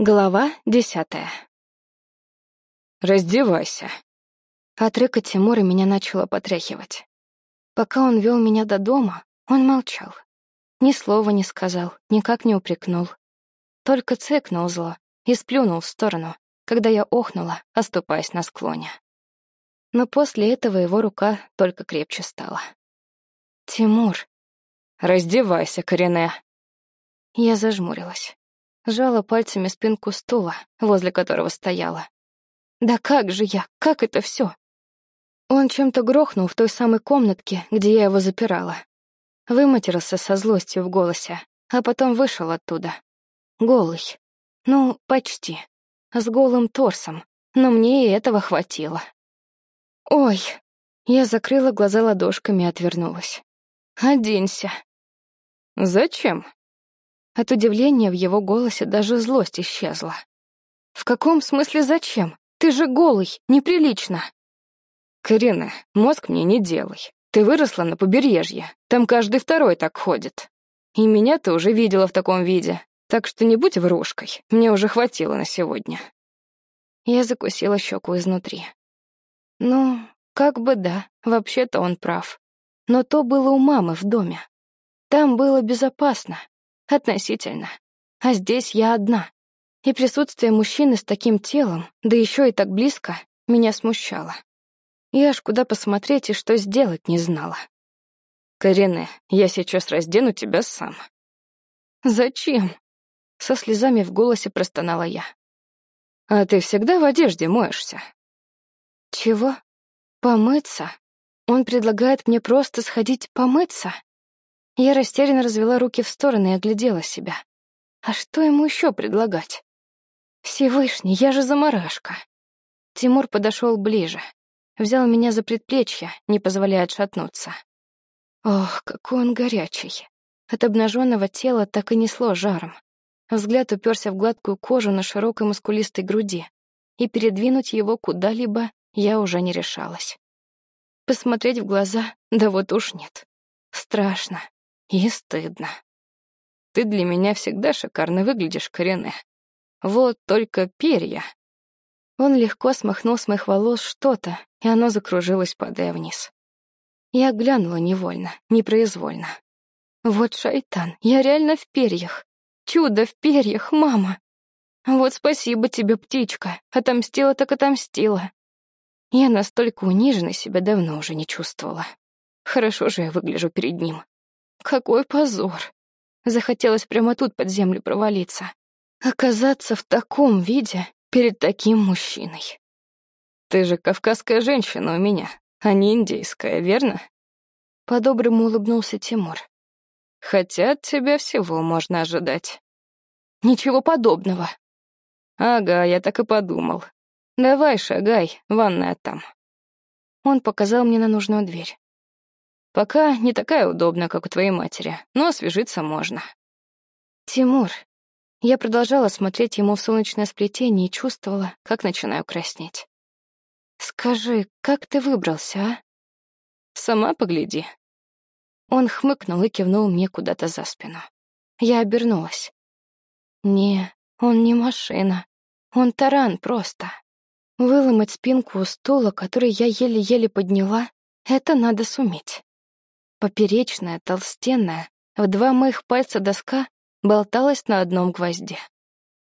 Глава десятая. «Раздевайся». От рыка Тимура меня начало потряхивать. Пока он вел меня до дома, он молчал. Ни слова не сказал, никак не упрекнул. Только цыкнул зло и сплюнул в сторону, когда я охнула, оступаясь на склоне. Но после этого его рука только крепче стала. «Тимур». «Раздевайся, Корене». Я зажмурилась сжала пальцами спинку стула, возле которого стояла. Да как же я, как это все? Он чем-то грохнул в той самой комнатке, где я его запирала. Выматерился со злостью в голосе, а потом вышел оттуда. Голый. Ну, почти. С голым торсом, но мне и этого хватило. Ой, я закрыла глаза ладошками и отвернулась. «Оденься». «Зачем?» От удивления в его голосе даже злость исчезла. «В каком смысле зачем? Ты же голый, неприлично!» «Карина, мозг мне не делай. Ты выросла на побережье, там каждый второй так ходит. И меня ты уже видела в таком виде, так что не будь врушкой, мне уже хватило на сегодня». Я закусила щеку изнутри. Ну, как бы да, вообще-то он прав. Но то было у мамы в доме. Там было безопасно, Относительно. А здесь я одна. И присутствие мужчины с таким телом, да еще и так близко, меня смущало. Я аж куда посмотреть и что сделать не знала. «Карине, я сейчас раздену тебя сам». «Зачем?» Со слезами в голосе простонала я. «А ты всегда в одежде моешься?» «Чего? Помыться? Он предлагает мне просто сходить помыться?» Я растерянно развела руки в стороны и оглядела себя. А что ему еще предлагать? Всевышний, я же заморашка. Тимур подошел ближе, взял меня за предплечье, не позволяя отшатнуться. Ох, какой он горячий. От обнаженного тела так и несло жаром. Взгляд уперся в гладкую кожу на широкой мускулистой груди, и передвинуть его куда-либо я уже не решалась. Посмотреть в глаза, да вот уж нет. Страшно. И стыдно. Ты для меня всегда шикарно выглядишь, Корене. Вот только перья. Он легко смахнул с моих волос что-то, и оно закружилось, падая вниз. Я глянула невольно, непроизвольно. Вот шайтан, я реально в перьях. Чудо в перьях, мама. Вот спасибо тебе, птичка. Отомстила так отомстила. Я настолько униженной себя давно уже не чувствовала. Хорошо же я выгляжу перед ним. Какой позор. Захотелось прямо тут под землю провалиться. Оказаться в таком виде перед таким мужчиной. Ты же кавказская женщина у меня, а не индейская, верно? По-доброму улыбнулся Тимур. Хотя от тебя всего можно ожидать. Ничего подобного. Ага, я так и подумал. Давай, шагай, ванная там. Он показал мне на нужную дверь. Пока не такая удобная, как у твоей матери, но освежиться можно. Тимур. Я продолжала смотреть ему в солнечное сплетение и чувствовала, как начинаю краснеть. Скажи, как ты выбрался, а? Сама погляди. Он хмыкнул и кивнул мне куда-то за спину. Я обернулась. Не, он не машина. Он таран просто. Выломать спинку у стула, который я еле-еле подняла, это надо суметь. Поперечная, толстенная, в два моих пальца доска болталась на одном гвозде.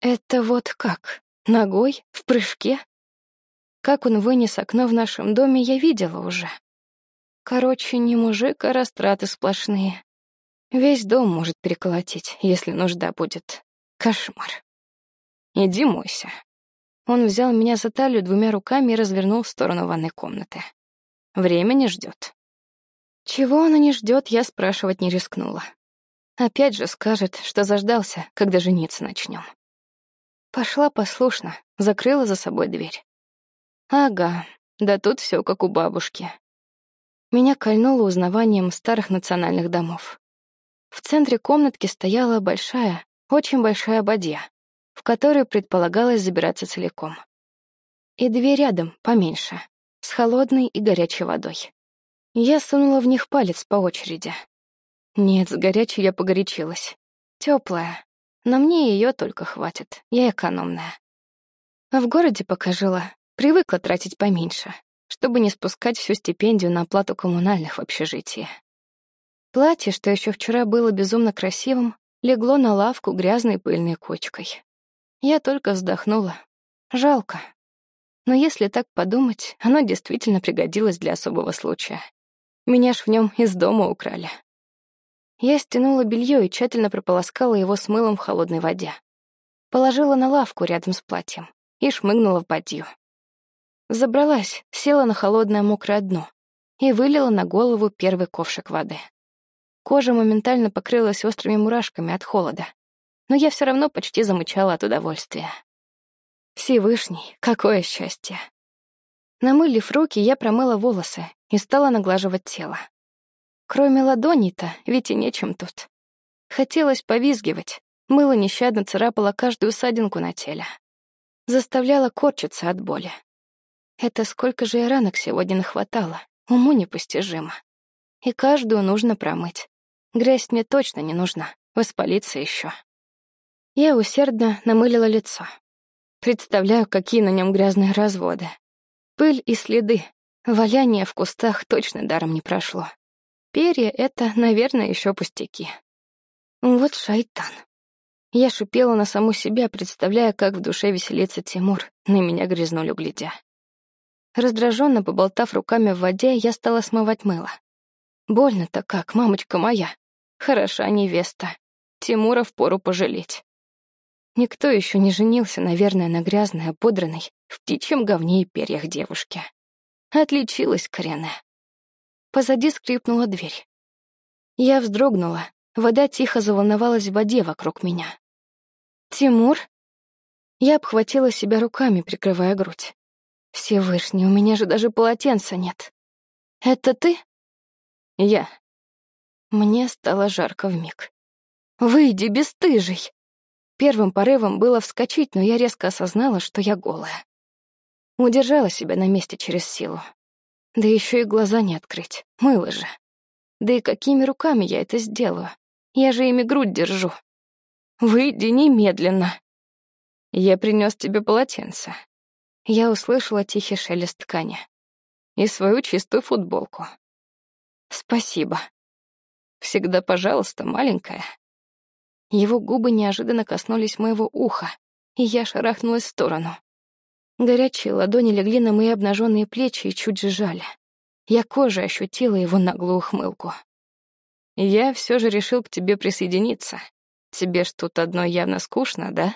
Это вот как? Ногой? В прыжке? Как он вынес окно в нашем доме, я видела уже. Короче, не мужик, а растраты сплошные. Весь дом может переколотить, если нужда будет. Кошмар. Иди мойся. Он взял меня за талию двумя руками и развернул в сторону ванной комнаты. Время не ждет. Чего она не ждет, я спрашивать не рискнула. Опять же скажет, что заждался, когда жениться начнем. Пошла послушно, закрыла за собой дверь. Ага, да тут все как у бабушки. Меня кольнуло узнаванием старых национальных домов. В центре комнатки стояла большая, очень большая бадья, в которую предполагалось забираться целиком. И две рядом, поменьше, с холодной и горячей водой. Я сунула в них палец по очереди. Нет, с горячей я погорячилась. Теплая. но мне ее только хватит, я экономная. В городе пока жила, привыкла тратить поменьше, чтобы не спускать всю стипендию на оплату коммунальных в общежитии. Платье, что еще вчера было безумно красивым, легло на лавку грязной пыльной кочкой. Я только вздохнула. Жалко. Но если так подумать, оно действительно пригодилось для особого случая. Меня ж в нем из дома украли. Я стянула белье и тщательно прополоскала его с мылом в холодной воде. Положила на лавку рядом с платьем и шмыгнула в бадью. Забралась, села на холодное мокрое дно и вылила на голову первый ковшик воды. Кожа моментально покрылась острыми мурашками от холода, но я все равно почти замычала от удовольствия. Всевышний, какое счастье! Намылив руки, я промыла волосы и стала наглаживать тело. Кроме ладоней-то, ведь и нечем тут. Хотелось повизгивать, мыло нещадно царапало каждую садинку на теле. Заставляло корчиться от боли. Это сколько же я ранок сегодня нахватала, уму непостижимо. И каждую нужно промыть. Грязь мне точно не нужна, воспалиться еще. Я усердно намылила лицо. Представляю, какие на нем грязные разводы. Пыль и следы. Валяние в кустах точно даром не прошло. Перья — это, наверное, еще пустяки. Вот шайтан. Я шипела на саму себя, представляя, как в душе веселится Тимур, на меня грязнулю глядя. Раздраженно поболтав руками в воде, я стала смывать мыло. Больно-то как, мамочка моя. Хороша невеста. Тимура впору пожалеть. Никто еще не женился, наверное, на грязной, ободранной, в птичьем говне и перьях девушке. Отличилась коренная. Позади скрипнула дверь. Я вздрогнула. Вода тихо заволновалась в воде вокруг меня. «Тимур?» Я обхватила себя руками, прикрывая грудь. Всевышний, у меня же даже полотенца нет. Это ты? Я. Мне стало жарко вмиг. Выйди, бесстыжий. Первым порывом было вскочить, но я резко осознала, что я голая. Удержала себя на месте через силу. Да еще и глаза не открыть. Мыло же. Да и какими руками я это сделаю? Я же ими грудь держу. Выйди немедленно. Я принес тебе полотенце я услышала тихий шелест ткани. И свою чистую футболку. Спасибо. Всегда пожалуйста, маленькая. Его губы неожиданно коснулись моего уха, и я шарахнулась в сторону. Горячие ладони легли на мои обнаженные плечи и чуть сжали. Я кожей ощутила его наглую ухмылку. «Я все же решил к тебе присоединиться. Тебе ж тут одно явно скучно, да?»